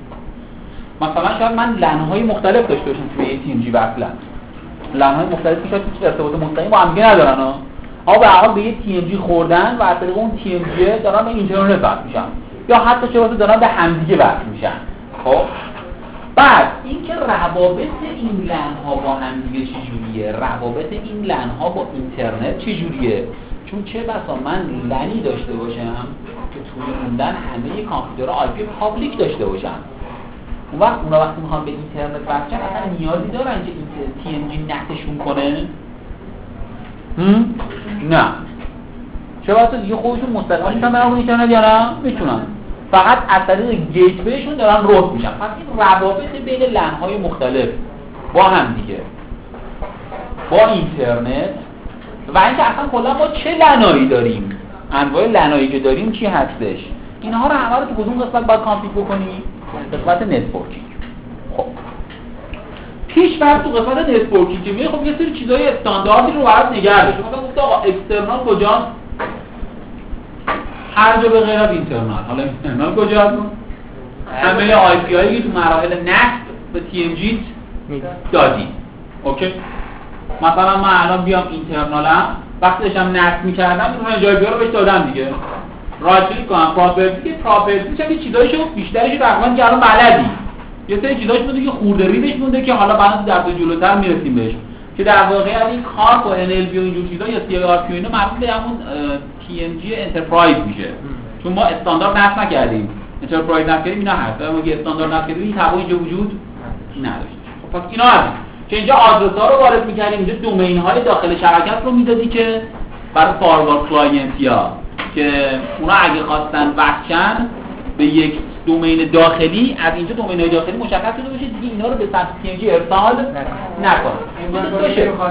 S1: مثلا شاید من LAN های مختلف داشته باشم توی یه TMG وصلن. LAN های مختلف که شاید هیچ ارتباط مستقیم با هم ندارن ها؟ اما به حال به یه TMG خوردن و از طریق اون TMG دارن به اینترنت وصل میشن. یا حتی چه بسا دارن به همدیگه وصل میشن. خب؟ بعد اینکه روابط این LAN ها با هم دیگه چجوریه؟ روابط این LAN ها با اینترنت چجوریه؟ چون چه بسا من LAN ی داشته باشم که توی اون LAN همه کامپیوتر IP public داشته باشم. اون وقت اونا وقتی می‌خوان به اینترنت شن اصلا نیازی دارن که تی ام جی نتشون کنه؟ نه. چه واسه دیگه خودشون مستقیم می‌تونن برن اینترنت یا نه؟ می‌تونن. فقط از طریق گیت بهشون دارن رد میشن. پس این روابط بین لن های مختلف با هم دیگه. با اینترنت. و اینکه اصلا کلا ما چه لنایی داریم؟ انواع لنایی که داریم چی هستش؟ اینها رو همه رو تو کدوم قسمت باید config بکنی؟ قسمت networking. خب پیش فرض تو قسمت networking که خب یه سری چیزای استانداردی رو برات نگه داشت. مثلا گفت آقا external کجاست؟ هر جا به غیر از internal. حالا internal کجاست؟ همه IP هایی تو مراحل نصب به TMG دادی. OK؟ مثلا من الان بیام internal م. وقتی داشتم نصب می‌کردم اون جای رو بهش دادم دیگه. right click کنم property که property چه چیزایشو بیشترشو تقریبا که الان بلدی. یه سری چیزاش مونده که خورده ریزش مونده که حالا بعد در جلوتر می‌رسیم بهش. که در واقع از این CARP و NLB و اینجور چیزا یا CARP و اینا مربوط به همون TMG enterprise میشه. چون ما استاندارد نصب نکردیم. enterprise نصب کردیم اینا هست. اما اگه استاندارد نصب کردیم این tab اینجا وجود نداشت. خب پس اینا هست. که اینجا آدرس ها رو وارد می‌کردیم اینجا domain های داخل شبکت رو می‌دادی که برای firewall client یا که اونا اگه خواستن وصلن به یک domain داخلی از اینجا domain های داخلی مشخص شده باشه دیگه اینا رو به سمت TMG ارسال نکن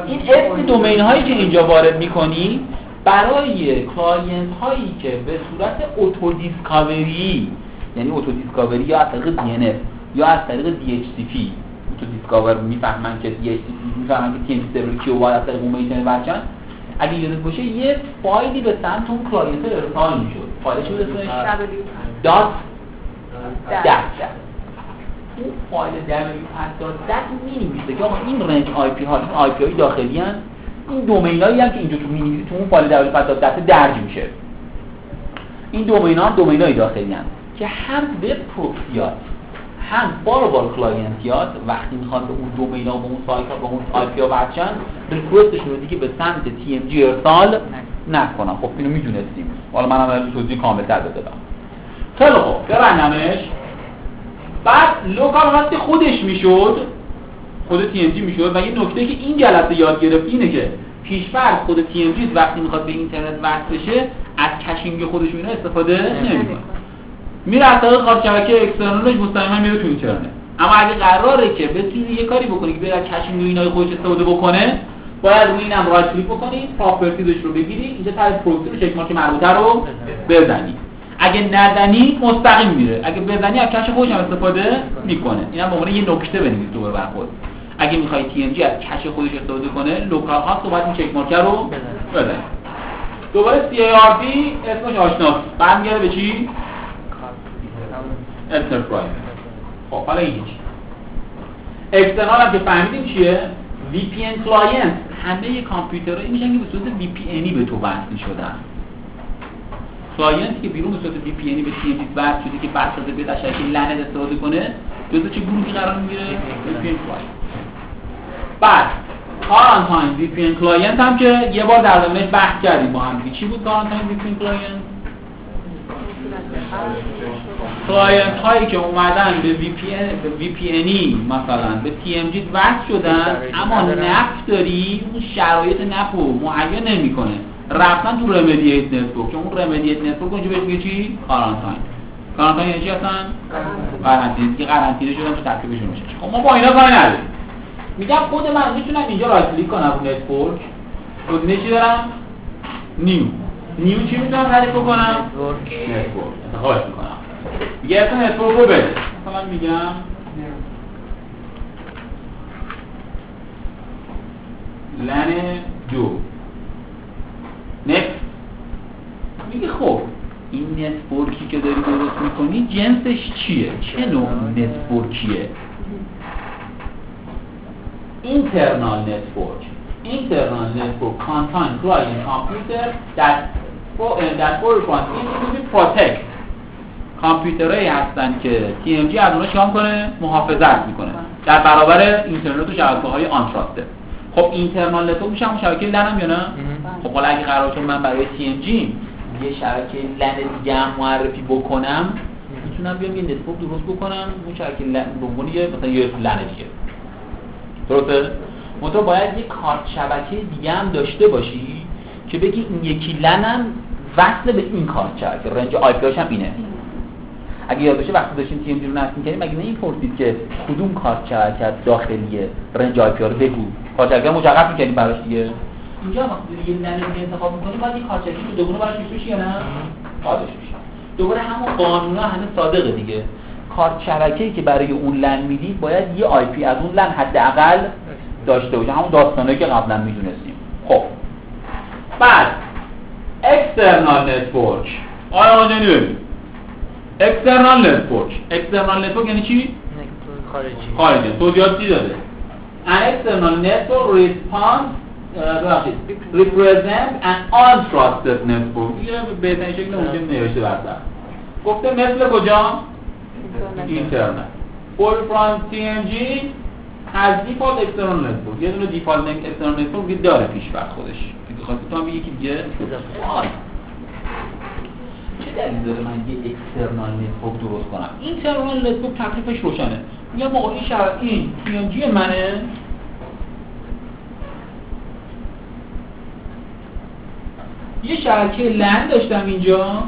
S1: این اسم domain هایی که اینجا وارد می‌کنی برای client هایی که به صورت auto discovery یعنی auto discovery یا از طریق DNS یا از طریق DHCP اتو دیسکاور می‌فهمن که DHCP می‌فهمن که TNG سرور کیو باید از طریق اون می‌تونه بچن اگه یادت باشه یه فایلی به سمت اون کلاینت ارسال می‌شد فایلش بود اسمش دات دست اون فایل دت می نویسه که آقا این رنج آی پی ها این آی پی های داخلی هن این دومین هایی هم که اینجا تو می تو اون فایل دت درج میشه. این domain ها هم domain های داخلی هن که هم web proxy یات هم firewall client یات وقتی می‌خوان به اون domain ها به اون سایت ها به اون IP ها بچن request شون رو دیگه به سمت TMG ارسال نکنن. خب اینو می‌دونستیم. حالا منم توضیح کاملتر دادم. خیلی خوب. ببندمش. بعد local host ش می‌شد. خود TMG می‌شد. و یه نکته که این جلسه یاد گرفت اینه که پیشفرض خود TMG وقتی می‌خواد به اینترنت وصل بشه از caching خودش اینا استفاده نمی‌کنه. میره از طریق خط شبکه external ش مستقیما میره تو اینترنت. اما اگه قراره که بتونی یه کاری بکنی که بره از caching و اینای خودش استفاده بکنه باید روی اینم right click بکنی properties ش رو بگیری اینجا tab proxy رو check mark مربوطه رو بزنی. اگه نزنی مستقیم میره. اگه بزنی از cache خودش هم استفاده می‌کنه. اینم به عنوان یه نکته بنویس دوباره بر خود اگه می‌خوای TMG از cache خودش استفاده کنه local host باید این check mark رو بزن دوباره CARP اسمش آشناست برمیگرده به چی؟ enterprise خب حالا این چی؟ external هم که فهمیدیم چیه؟ VPN client همه کامپیوترها میشن که به صورت VPN ی به تو وصل شدن client ی که بیرون به صورت VPN ی به TMG وصل شده که بعد تازه به شبکه LAN ت استفاده کنه جزو چه گروهی قرار می‌گیره؟ VPN client بعد quarantine VPN client هم که یه بار در زمینش بحث کردیم با هم. چی بود کارانتاین VPN کلاینت کلاینت هایی که اومدن به VPN به VPN ی مثلا به TMG وصل شدن اما NAP داری اون شرایط NAP رو معین نمی‌کنه. رفتن تو remediate network. که اون remediate network اونجا بهش میگه چی؟ quarantine quarantine یعنی چی اصلا قرنطینه دیگه قرنطینه شدن تو ترکیبشون میشه. خب ما با اینا کاری نداریم. میگم خود من می‌تونم اینجا right click کنم رو network. گزینه چی دارم new. new چی می‌تونم تعریف بکنم؟ network. انتخابش می‌کنم. یه اسم network رو بده. مثلا میگم LAN دو نکس میگه خب این network ی که داری درست می‌کنی جنسش چیه؟ چه نوع network یه؟ network contain client computer that for, uh, that corresponds to protect کامپیوترهایی هستن که TMG از اونها چیکار کنه محافظت می‌کنه. در برابر اینترنت و شبکه های untrusted ه خب internal network میشه همون شبکه LAN م یا نه؟ خب حالا اگه قرار چون من برای TMG یه شبکه LAN دیگه هم معرفی بکنم می‌تونم بیام یه network درست بکنم اون شبکه LAN به عنوان یه مثلا یه LAN دیگه درسته؟ منتها باید یه کارت شبکه دیگه هم داشته باشی که بگی این یکی LAN م وصل به این کارت شبکه range IP هم اینه. اگه یاد باشه وقتی داشتیم TMG رو نصب می‌کردیم مگه نه این پرسید که کدوم کارت شبکه داخلیه range IP رو بگو؟ کارت شبکه مشخص می‌کردیم براش دیگه. اینجا وقتی یه LAN رو انتخاب می‌کنی باید یه کارت شبکه دوگانه براش بشه یا نه؟ قاعدش میشه دوباره همون قانونا همه صادقه دیگه. کارت شبکه‌ای که برای اون LAN میدی باید یه IP از اون LAN حداقل داشته باشه. همون داستانایی که قبلا می‌دونستیم. خب. بعد external network آیا آنجا external network external network یعنی چی؟
S3: خارجی.
S1: خارجی. توضیحات چی داده. An external network response ببخشید. Represent an untrusted network. یه بهترین شکل ممکن نوشته بردار گفته مثل کجا؟ اینترنت. for from TMG از default external network. یه دونه default external network داره پیش‌فرض خودش. که خواستی تو هم یکی دیگه وای. چه دلیل داره من یه external network درست کنم؟ internal network تکلیفش روشنه. میگم آقا این شرط این TMG منه. یه شبکه LAN داشتم اینجا.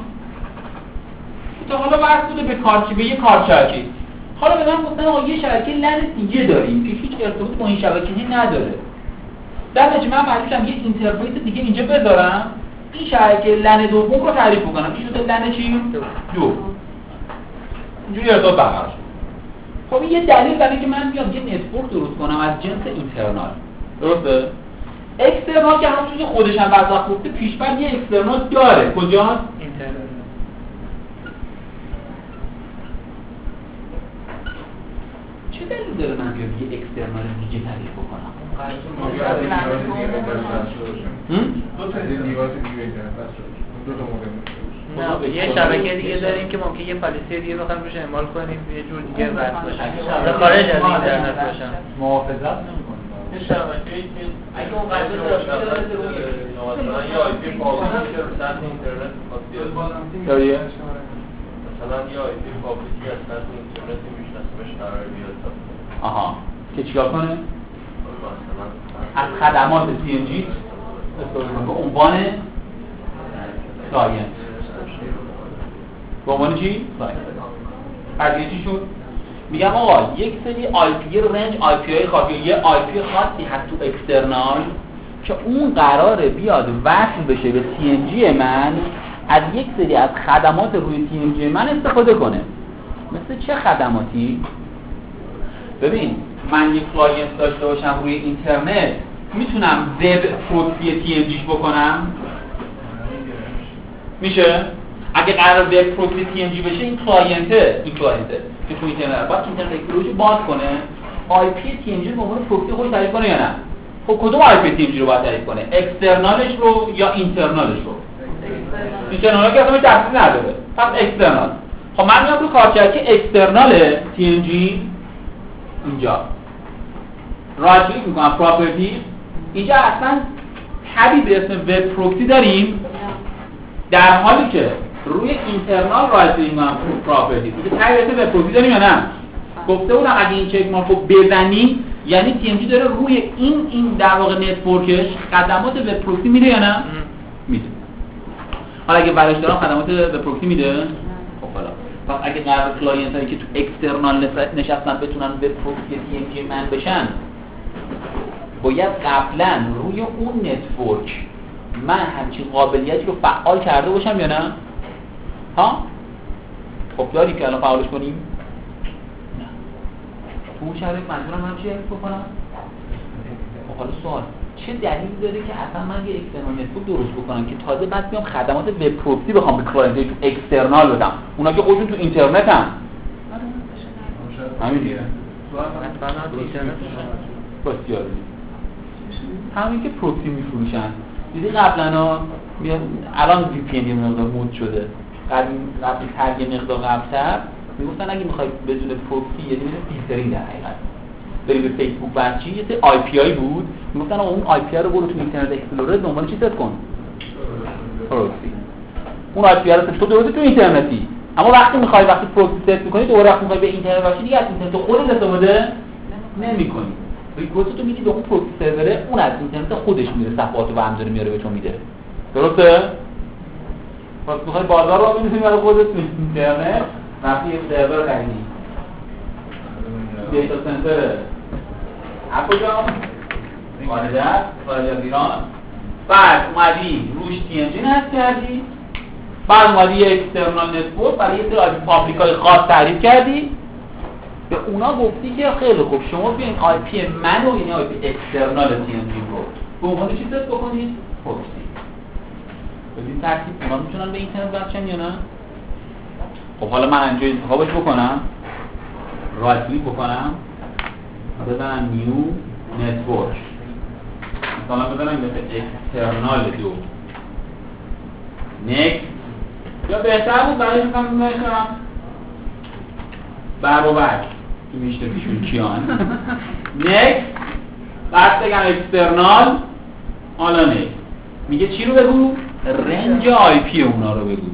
S1: تا حالا وصل بوده به کارت به یه کارت شبکه حالا به من گفتن آقا یه شبکه LAN دیگه داریم. که هیچ ارتباط با این شبکه نداره. در نتیجه من مجبورم یه interface دیگه اینجا بذارم. این شبکه LAN دوم رو تعریف کنم این شده LAN چی؟ دو. اینجوری ارتباط برقرار شد. خب این یه دلیل برای که من بیام یه network درست کنم از جنس internal درسته؟ external که همونجوری که خودش هم بعضی وقت گفته پیش‌فرض یه external داره. کجاست چه دلیل داره من بیام یه external دیگه تعریف بکنم؟ هم؟
S3: نه یه شبکه دیگه داریم که ممکن یه پالیسی دیگه بخوایم روش اعمال کنیم یه جور دیگه باشن
S2: شبکه
S3: خارج از اینترنت باشن
S2: محافظت
S1: اون
S6: اینترنت از سطح اینترنتی میشناسیمش قرار
S1: آها. که چیکار کنه؟ از خدمات TMG استفاده کنه به عنوان client به عنوان چی؟ client قضیه چی شد؟ میگم آقا یک سری IP range IP های خاصی یه IP خاصی هست تو external که اون قراره بیاد وصل بشه به TMG من از یک سری از خدمات روی TMG من استفاده کنه. مثل چه خدماتی؟ ببین من یک client داشته باشم روی اینترنت می‌تونم web proxy TMG ش بکنم؟ میشه. اگه قرار web proxy TMG بشه این client ه این client ه که تو اینترنت باید Internet Explorer ش باز کنه. IP TMG رو به عنوان پروکسی خودش تعریف کنه یا نه؟ خب کدوم IP TMG رو باید تعریف کنه؟ external ش رو یا internal ش رو؟ internal که اصلا تفصیل نداره. پس external. خب من میام رو کارت شبکه external TMG اینجا. right click می‌کنم. property اینجا اصلا tab ی به اسم web proxy داریم. در حالی که روی internal right می‌کنم property دیگه web proxy داریم یا نه؟ گفته بودم اگه این check mark و بزنی یعنی TMG داره روی این این در واقع network ش خدمات web proxy میده یا نه؟ میده. حالا اگه برش دارم خدمات web proxy میده؟ خب حالا. پس اگه قرار client هایی که تو external نشستن بتونن web proxy client من بشن باید قبلا روی اون network من همچین قابلیتی رو فعال کرده باشم یا نه؟ ها؟ خب داریم که الان فعالش کنیم؟ نه. تو اون شرایط منظورم هم چیه بکنم؟ خب حالا سوال. چه دلیل داره که اصلا من یه external network درست بکنم که تازه بعد بیام خدمات web proxy بخوام به client external بدم؟ اونا که خودشون تو اینترنت هم. همین بسیار همین که پروکسی میفروشن. دیدی قبلا الان VPN یه مقدار مد شده. قبل قبل تر یه مقدار قبلتر می‌گفتن اگه می‌خوای بدون پروکسی یه دونه فیلترینگ در حقیقت. بری به فیسبوک بچی یه سری IP آی بود. می‌گفتن اون IP رو برو تو Internet Explorer به عنوان چی ست کن؟ پروکسی اون IP رو تو درسته تو اینترنتی. اما وقتی می‌خوای وقتی proxy set می‌کنی دوباره وقتی می‌خوای به اینترنت باشی دیگه از اینترنت خودت استفاده نمی‌کنی. request تو میدی به اون proxy server ه اون از اینترنت خودش میره صفحات رو برمی‌داره میاره به تو میده. درسته؟ پس می‌خوای بازار رو ببینی برای خودت اینترنت وقتی یه سرور خریدی data center از کجا خارج از خارج از ایران؟ بعد اومدی روش تی ام جی نصب کردی. بعد اومدی یه external network برای یه سری IP public های خاص تعریف کردی. به اونا گفتی که خیلی خوب شما بیاین IP منو یعنی IP external TMG رو. به عنوان چی ست بکنید پروکسی بدین ترتیب اونا می‌تونن به اینترنت بچن یا نه؟ خب حالا من اینجا انتخابش بکنم. رایت کلیک بکنم. بزنم نیو نتورک. مثلا بزنم مثل اکسترنال دو. نکس یا بهتر بود برای می‌کنم نکنم بر و بر. که میشته پیشون کیان. نکس بعد بگم external. حالا نکس میگه چی رو بگو؟ range IP اونا رو بگو.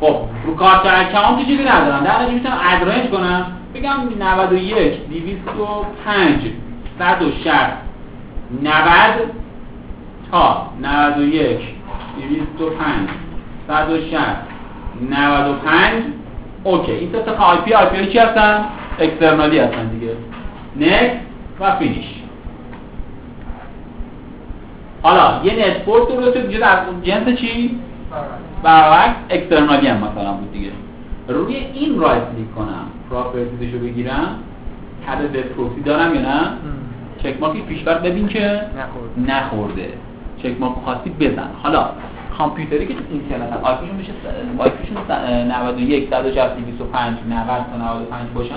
S1: خب رو کارت اکانت چیزی ندارم در نتیجه می‌تونم add range کنم. بگم 91 205 160 90 تا 91 205 160 95 OK این سه تا IP IP چی هستن؟ external ی هستن دیگه. next و finish حالا یه network درست شد دیگه در جنس چی؟ برعکس. external ی هم مثلا بود دیگه. روی این right click کنم properties شو بگیرم. tab web proxy دارم یا نه؟ check mark پیشبر ببین که
S3: نخورده
S1: نخورده. check mark خواستی بزن. حالا کامپیوتری که تو اینترنت IP شون بشه IP شون 91 160 205 90 تا 95 باشن.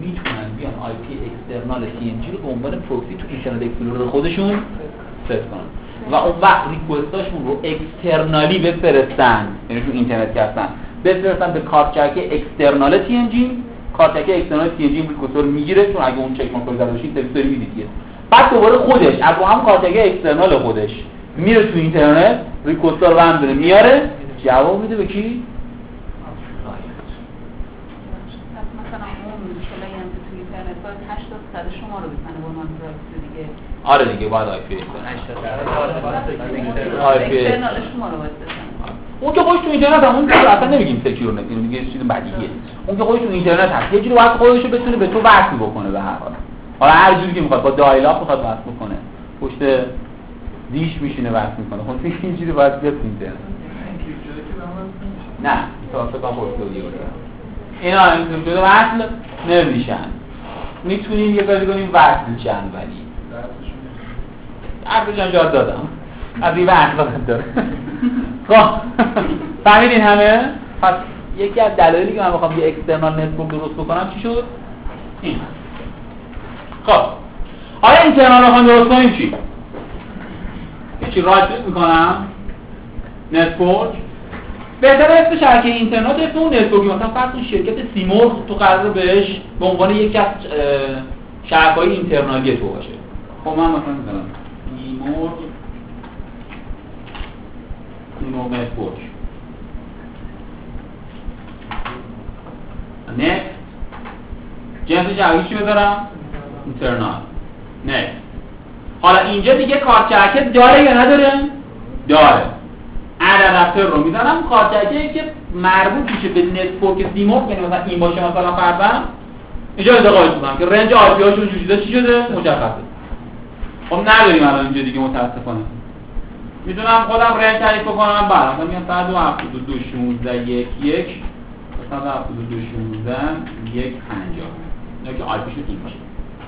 S1: می‌تونن بیان IP external TMG رو به عنوان پروکسی تو Internet Explorer خودشون. ست کنن و اون وقت request اشون رو external ی بفرستن. یعنی تو اینترنت هستن. بفرستن به کارچک اکسترنال تی ام جی کارچک اکسترنال تی ام جی ریکوست رو می‌گیره. چون اگه اون چک رو زده باشی سرویس میدی دیگه. بعد دوباره خودش از هم کارت external خودش میره تو اینترنت request رو برمی‌داره میاره. جواب میده به کی؟
S5: مثلا اون تو اینترنت باید 80 صد شما رو بزنه به عنوان پراکسی دیگه
S1: آره دیگه باید
S5: IP IP
S1: اون که خودش تو اینترنت هم اون که اصلا نمیگیم secure NAT اینو میگه چیز بدیهیه. اون که خودش تو اینترنت هست یه جوری باید خودش رو بتونه به تو وصل بکنه به هر حال. حالا هر جوری که می‌خواد با دایل اپ می‌خواد وصل بکنه. پشت دیش میشینه وصل می‌کنه. خب این چیزی باید بیاد تو اینترنت. نه تا فکر دیگه اینا شده وصل نمیشن. می‌تونیم یه کاری کنیم وصل چند ولی. حرفشان جاد دادم. از این وقت داره. خب فهمیدین همه؟ پس یکی از دلایلی که من بخوام یه اکسترنال نتورک درست بکنم چی شد؟ این. خب آیا internal رو درست کنیم چی؟ چی right می‌کنم؟ network بهتر اسم شبکه اینترنت اسم اون network ی مثلا فرض کن شرکت سیمرغ تو قرار بهش به عنوان یکی از شبکه های internal ی تو باشه. خب من مثلا می‌ذارم سیمرغ سیمرغ network next جنس جوابی چی بذارم؟ internal next حالا اینجا دیگه کارت شبکه داره یا نداره؟ داره. adapter رو می‌زنم کارتی که مربوط میشه به network سیمرغ یعنی مثلا این باشه مثلا فرضاً اینجا انتخاب می‌کنم که range IP هاشون چجوری چی شده؟ مشخصه. خب نداریم الان اینجا دیگه متاسفانه. می‌تونم خودم range تعریف بکنم بعد مثلا میگم 172 16 1 1 172 16 1 50 اینا که IP شون این میشه.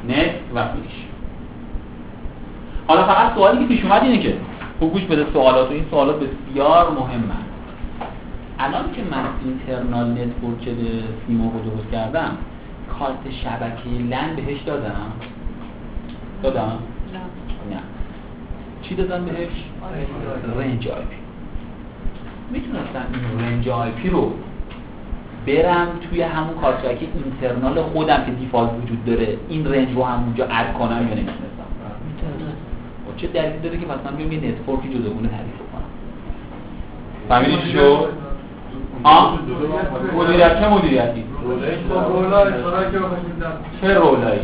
S1: نت و فیش. حالا فقط سوالی که پیش اومد اینه که خوب گوش بده سوالات و این سوالات بسیار مهمن. الان که من internal network سیمو رو درست کردم کارت شبکه لن بهش دادم. دادم؟ چی دادم بهش؟ range IP. می‌تونستم این range IP رو برم توی همون کارت شبکه internal خودم که default وجود داره این range رو همونجا add کنم یا نمی‌تونستم. چه دلیل داره که مثلا بیام یه network ی جداگونه تعریف کنم؟ فهمیدی چی شد؟ آه مدیریت چه مدیریتی؟ چه role ایی؟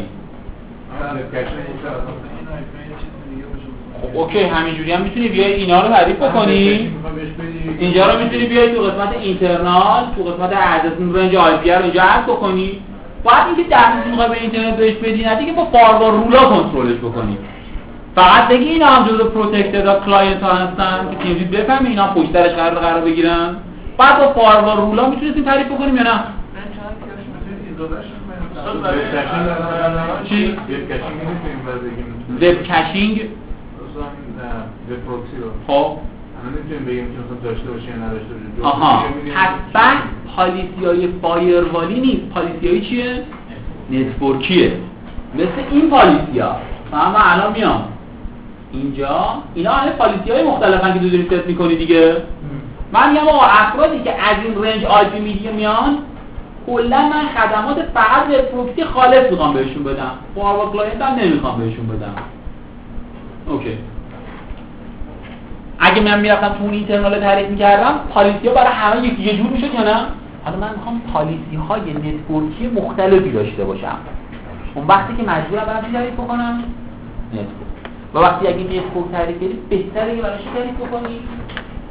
S1: خب okay همینجوری هم می‌تونی بیای اینا رو تعریف بکنی. اینجا رو می‌تونی بیای تو قسمت internal تو قسمت add range IP رو اینجا add بکنی. باید اینکه دسترسی می‌خوای به اینترنت بهش بدی نه دیگه با firewall rule ا کنترلش بکنی. فقط بگی اینا هم جزو protected client ها هستن که TMG بفهمی اینا پشت درش قرار قرار بگیرن. بعد با firewall rule ا می‌تونستیم تعریف بکنیم یا نه؟ چی؟ web caching
S7: web proxy رو
S1: خب
S7: داشته باشه یا نداشته باشه.
S1: آها. حتما policy های firewall ی نیست policy های چیه؟ network یه. مثل این policy ها من الان میام. اینجا. اینا همه policy های مختلفن که تو داری ست می‌کنی دیگه. من میگم آقا افرادی که از این range IP میدیا میان کلا من خدمات فقط web proxy خالص می‌خوام بهشون بدم. firewall client هم نمی‌خوام بهشون بدم. okay. اگه من می‌رفتم تو اون internal تعریف می‌کردم policy ها برای همه یکی یه جور می‌شد یا نه؟ حالا من می‌خوام policy های network ی مختلفی داشته باشم. اون وقتی که مجبورم برم چی تعریف بکنم؟ network. و وقتی اگه network تعریف کردی بهتره که براش تعریف بکنی؟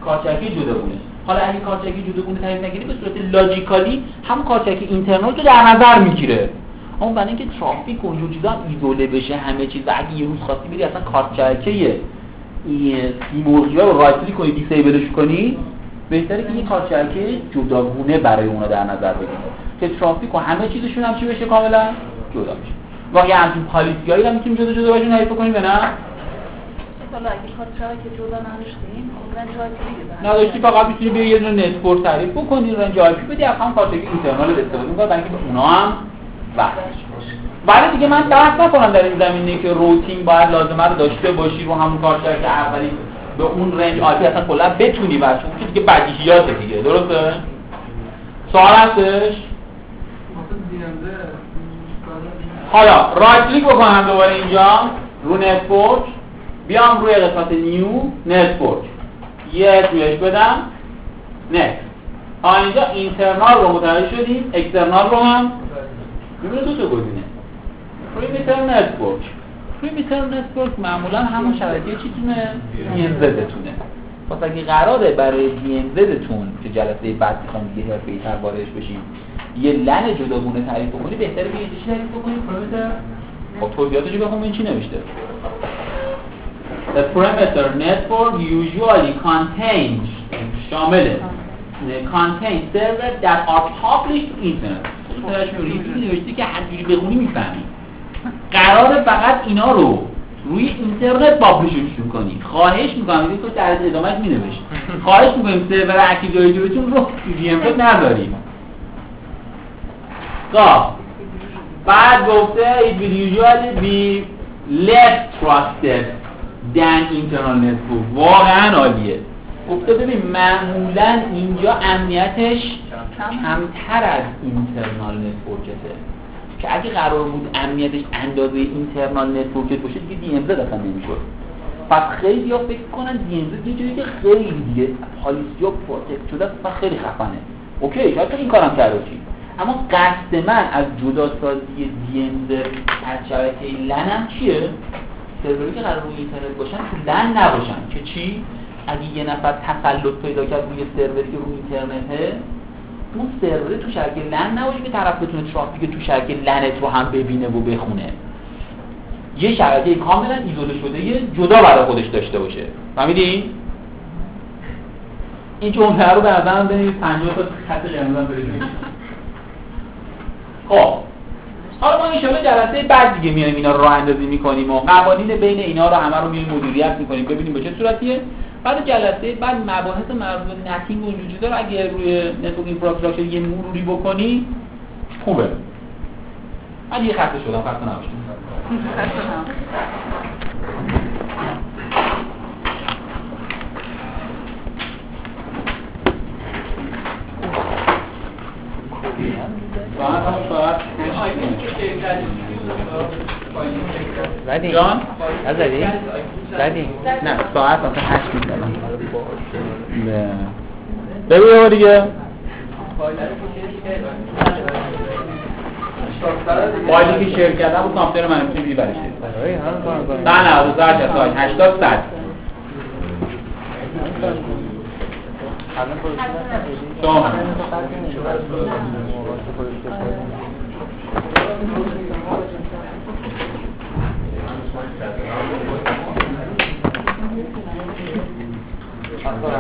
S1: کارت شبکه جداگونه. حالا اگه کارت شبکه جداگونه تعریف نکردی به صورت logical ی هم کارت شبکه internal رو در نظر می‌گیره. اما برای اینکه ترافیک و اینجور چیزا ایزوله بشه همه چیز اگه یه روز خواستی بری اصلا کارت شبکه سیمرغی ها رو right click کنی disable ش کنی بهتره که یه کارت شبکه جداگونه برای اونا در نظر بگیری. که ترافیک و همه چیزشون هم چی بشه کاملا؟ جدا بشه. واقعا همچین policy هایی هم می‌تونیم جدا جدا باشون تعریف کنیم یا نه؟
S5: حالا اگه کار شبکه جدا نداشتیم
S1: نداشتی فقط می‌تونی به یه دونه نتورک تعریف بکنی رنج آی پی بدی از هم کارتگی اینترنال استفاده می‌کنی برای اینکه اونا هم وقت ولی دیگه من بحث نکنم در این زمینه که روتینگ باید لازمه رو داشته باشی رو همون کار که اولی به اون رنج آی پی اصلا کلا بتونی بچه اون دیگه بدیهیاته دیگه. درسته؟ سوال هستش؟ حالا right click بکنم دوباره اینجا. رو network بیام روی قسمت new network یه اسمش بدم. next تا اینجا internal رو متوجه شدیم. external رو هم. می‌بینه دو تا گزینه؟ perimeter network. perimeter network معمولا همون شبکه چیتونه DMZ تونه پس اگه قراره برای DMZ تون که جلسه بعد می‌خوام دیگه حرفه‌ای تر واردش بشیم یه لن جداگونه تعریف کنی بهتره یه چی تعریف بکنی. پریمیتر خب توضیحاتش بخونم این چی نوشته؟ The perimeter network usually contains شامل contains servers that are published to internet. خودش ریزی نوشته که هر جوری بخونی می‌فهمی. قرار فقط اینا رو روی اینترنت پابلیششون کنی خواهش می‌کنم دیگه تو در ادامهش مینوشت. خواهش می‌کنیم سرور Active Directory تون رو تو DMZ نذاریم خب. بعد گفته it will usually be less trusted than internal network. واقعا عالیه. گفته ببین معمولا اینجا امنیتش کمتر از internal network ته که اگه قرار بود امنیتش اندازه internal network ت باشه دیگه DMZ داخل نمی‌شد. پس خیلی ها فکر کنن DMZ یه جایی که خیلی دیگه policy ها protect شده و خیلی خفنه. okay شاید این کارم کرده باشی. اما قصد من از جدا سازی DMZ از شبکه LAN م چیه؟ سروری که قرار روی اینترنت باشن تو LAN نباشن که چی؟ اگه یه نفر تسلط پیدا کرد روی سروری که روی اینترنته اون سرور تو شبکه LAN نباشه که طرف بتونه ترافیک تو شبکه LAN ت رو هم ببینه و بخونه. یه شبکه کاملا ایزوله شده یه جدا برای خودش داشته باشه. فهمیدین این جمله رو به نظرم بنویس 50 تا خط قرمز هم برید خب. حالا ما ان جلسه بعد دیگه میایم اینا رو راه اندازی می‌کنیم و قوانین بین اینا رو همه رو میایم مدیریت می‌کنیم ببینیم به چه صورتیه. بعد جلسه بعد مباحث مربوط به NAT ing و اینجور چیزا رو اگه روی network infrastructure یه مروری بکنی خوبه. من یه خسته شدم. خسته نباشید. ساعت هم ساعت
S3: زدی؟
S1: جان؟
S3: نزدی؟ زدی؟
S1: نه ساعت آخه هشت می‌زنم بگو یه دیگه فایلی که شیر کردم بود کامپیوتر من می‌تونی بیبرش نه نه روز هر ساعت 80 صد شما. خسته